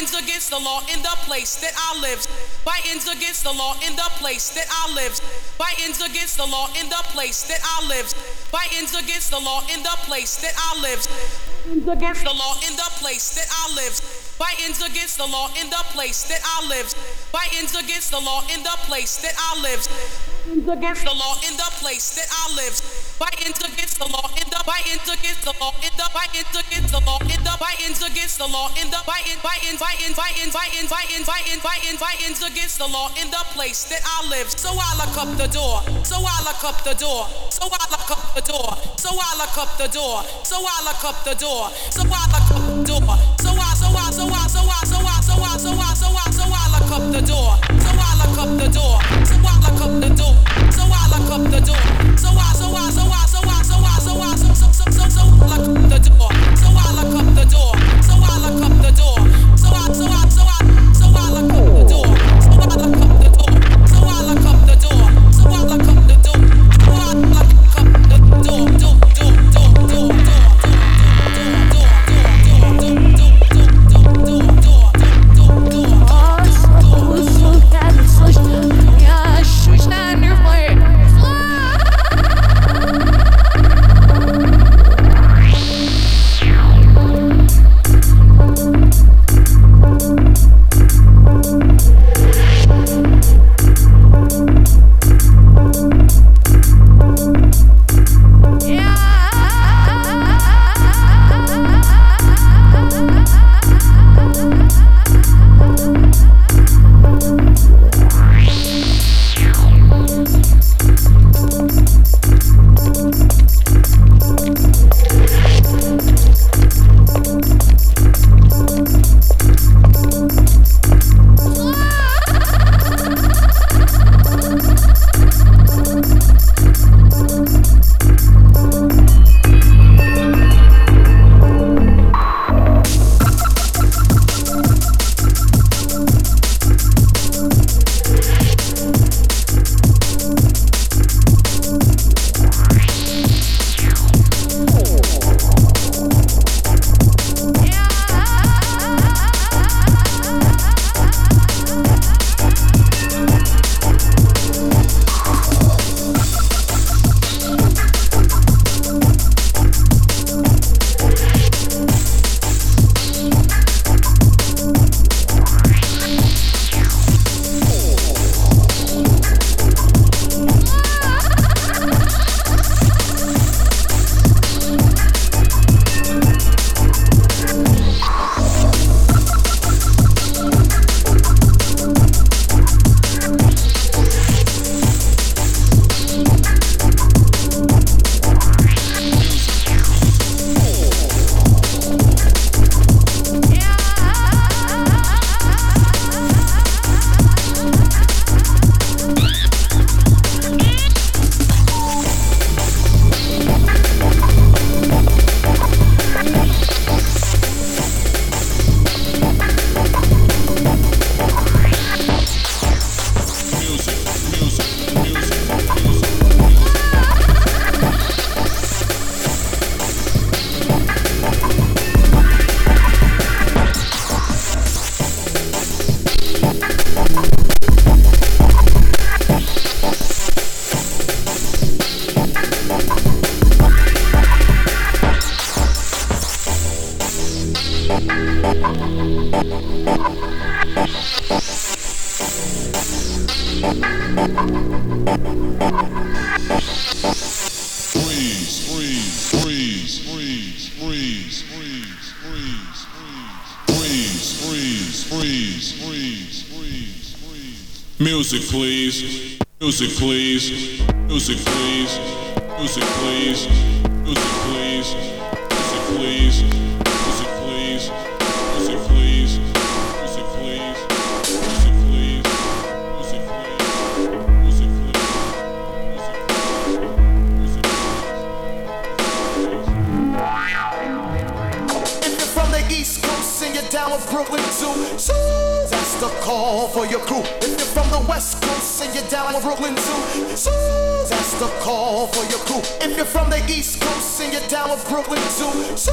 Fighting's against the law in the place that I live. Fighting's against the law in the place that I live. Fighting's against the law in the place that I live. Fighting's against the law in the place that I live. Against the law in the place that I live. Fighting's against the law in the place that I live. Fighting's against the law in the place that I live. Against the law in the place that I live. Fighting against the law fighting against the law in the fighting against the law in the fighting against the law in the fighting fighting fighting fighting fighting fighting fighting fighting fighting against the law in the place that I live. So I lock up the door. So I lock up the door. So I lock up the door. So I lock up the door. So I lock up the door. So I lock up the door. So I so I so I so I so I so I so I so I so I lock up the door. So I lock up the door. So I lock up the door. So Music, please. Music, please. Music, please. Music, please. Music, please. Music, please. Music, please. Music, please. Music, please. Music, please. Music, please. If you're from the East Coast and you're down with Brooklyn too, that's the call for your crew. From the West Coast and you're down with Brooklyn too, so that's the call for your crew. If you're from the East Coast and you're down with Brooklyn too, so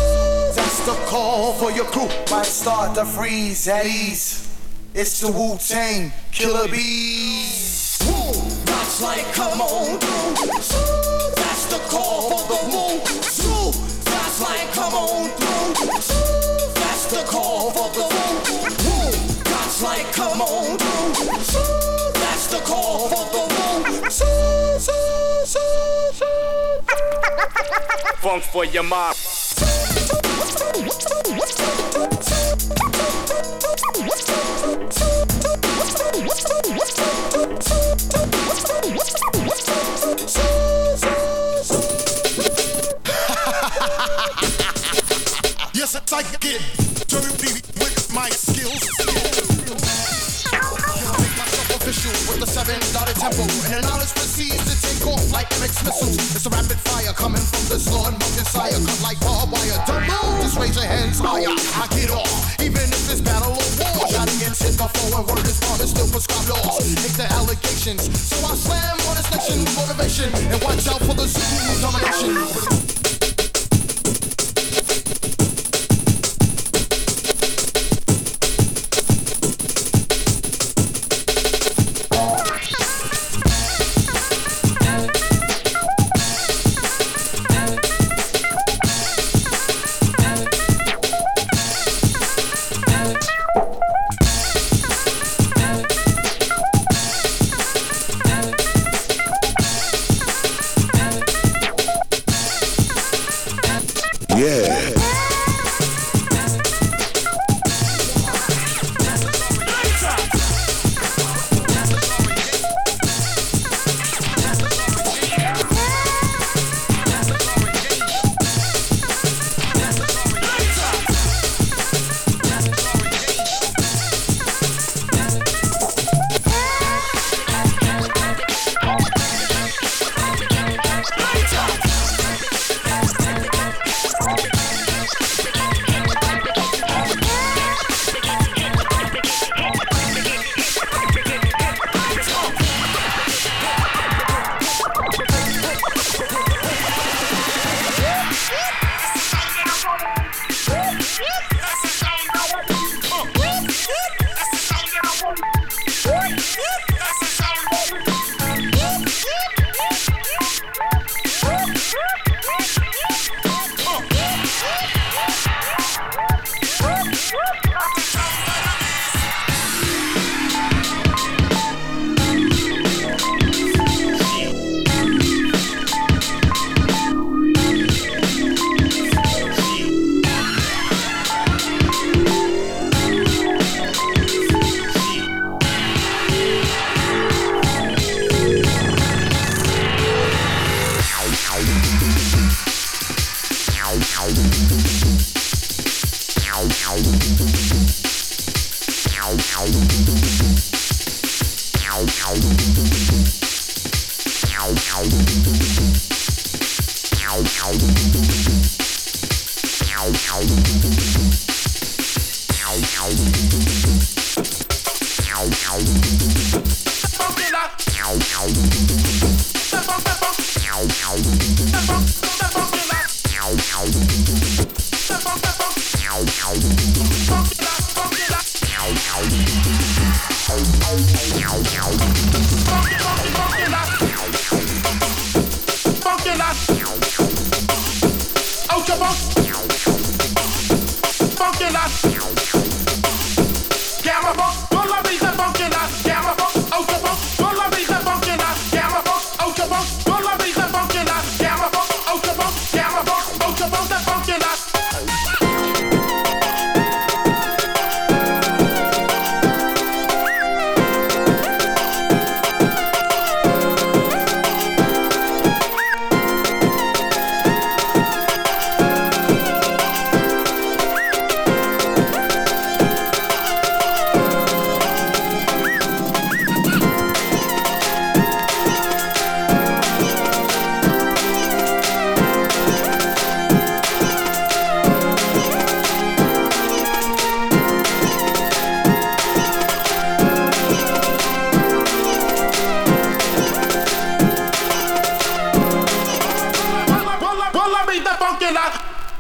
that's the call for your crew. Might start to freeze at ease. It's the Wu Tang Killer Bees. Woo! That's like, come on through. That's the call for the Wu. That's like, come on through. That's the call for the. That's like, come on through. That's the call for the Wu. Funk for your mom. Yes, I get dirty tempo, and the knowledge proceeds to take off like mixed missiles. It's a rapid fire coming from this Lord Mountain Sire, cut like barbed wire. Don't move, just raise your hands higher. I get off, even if it's battle or war. Shot against hit before and word is it's still prescribed laws. Take the allegations, so I slam on this nation with motivation and watch out for the Zulu domination.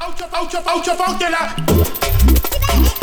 Out your fault, out your paucha, paucha,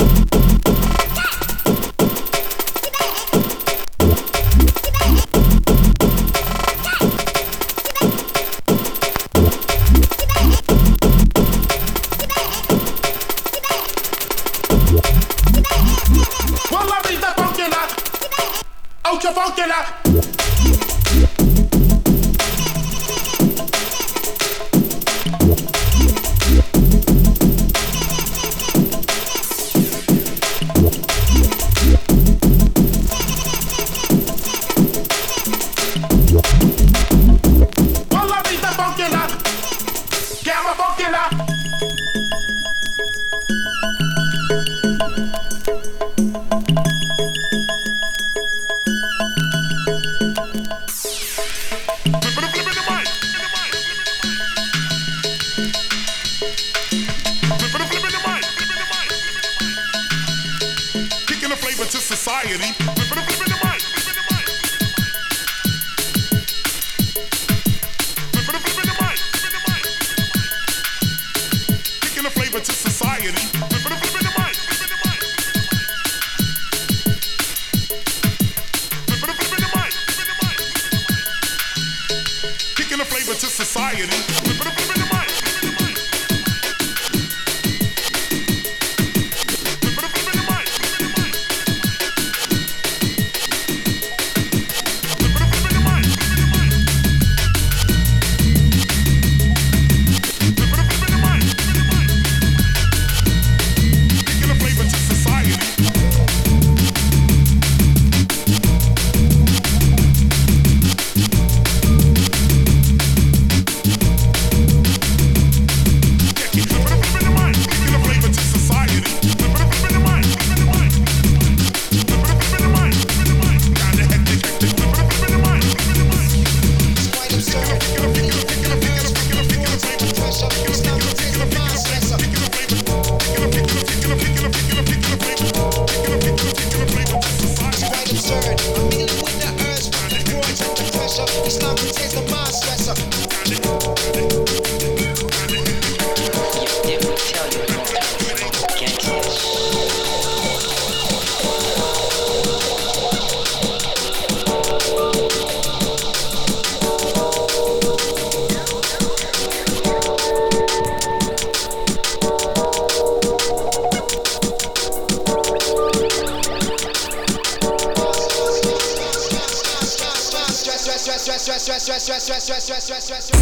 stress, stress, stress, stress, stress, stress, stress.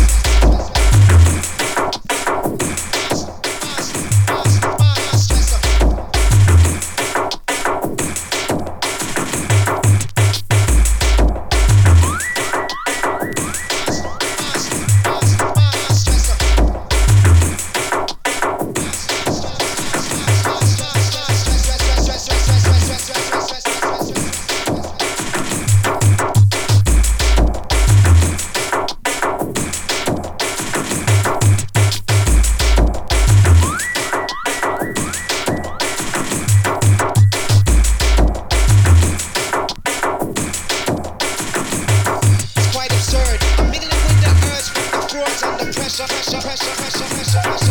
pressure, pressure, pressure, pressure, pressure.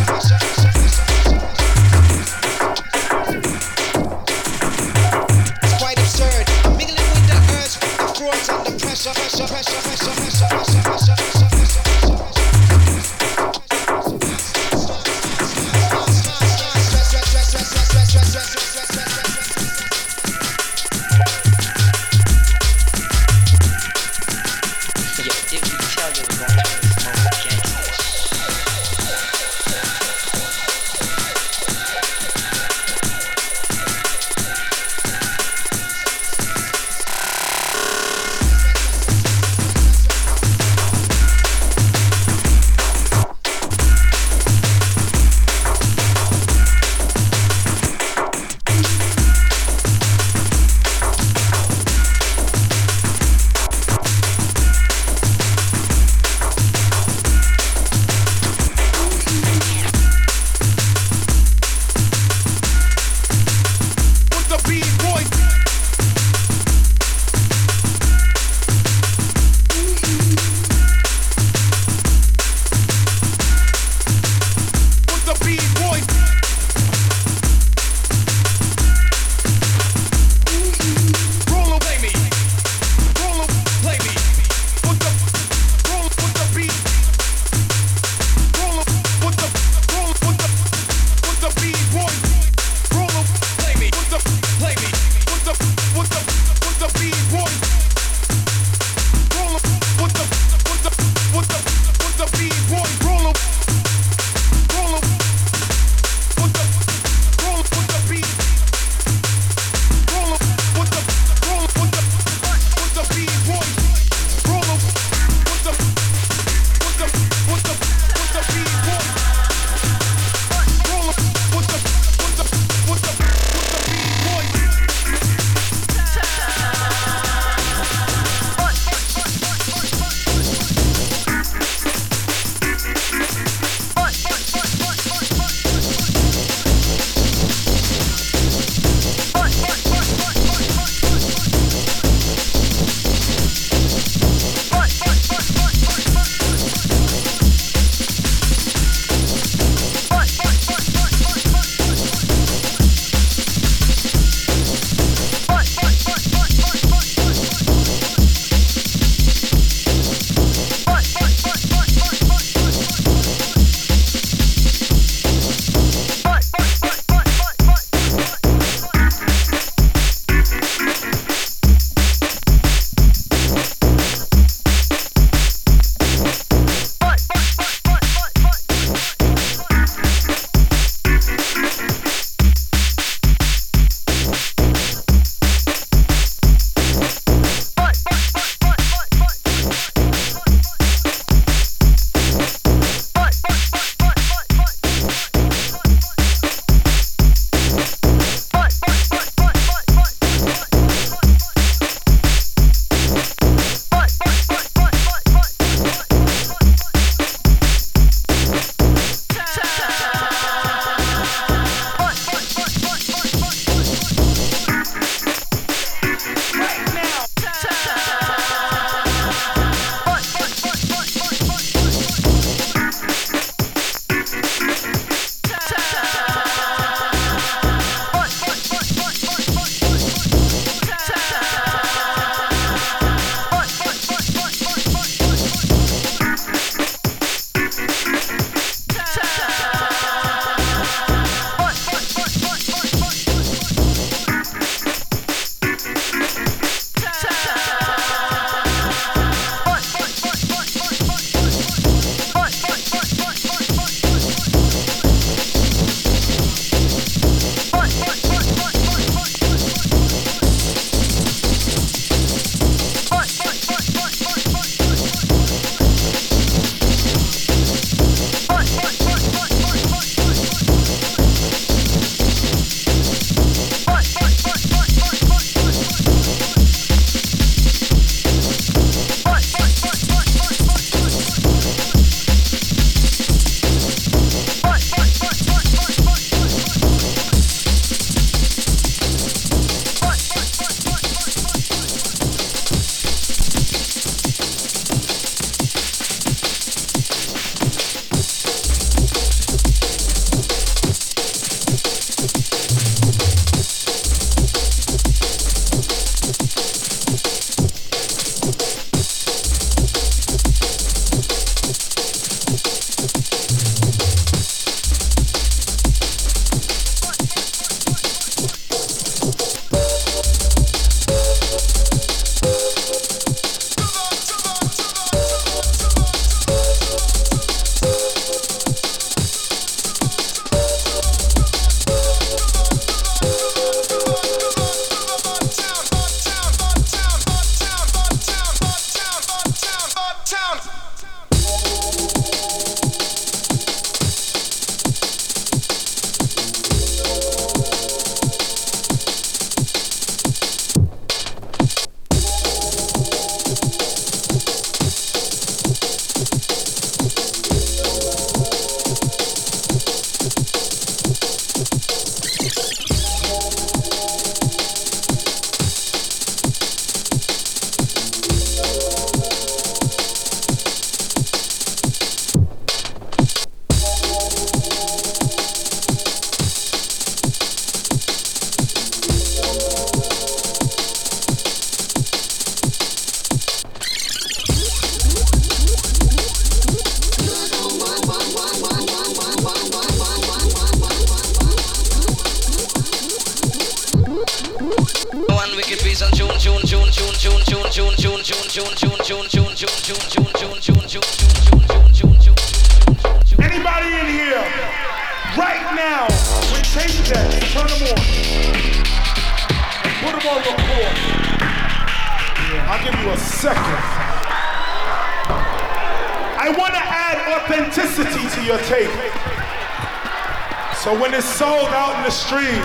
So when it's sold out in the street,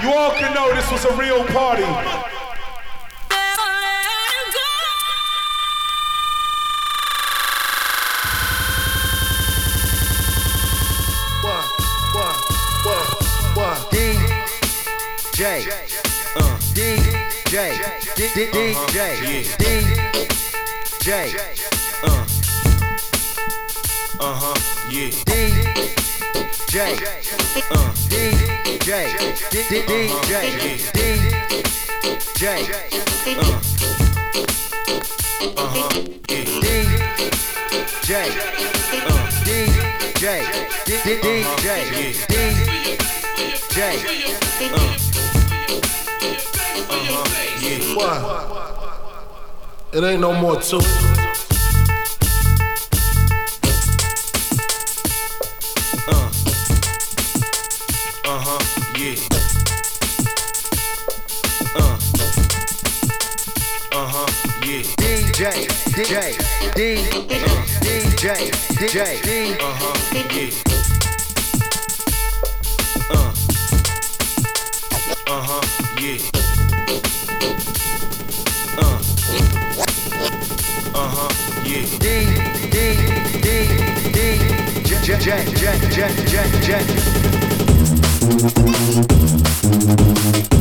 you all can know this was a real party. DJ, uh, DJ, DJ, DJ, uh, uh huh, yeah, uh, DJ, D- D- DJ, DJ, uh, uh huh, yeah, DJ, uh, DJ, DJ, DJ, uh. What? It ain't no more two. DJ, DJ, D, uh, DJ, DJ, D, uh huh. Uh. Uh huh, yeah. Uh. Uh huh, yeah. D, D, D, D, J, J, J, J, J, J.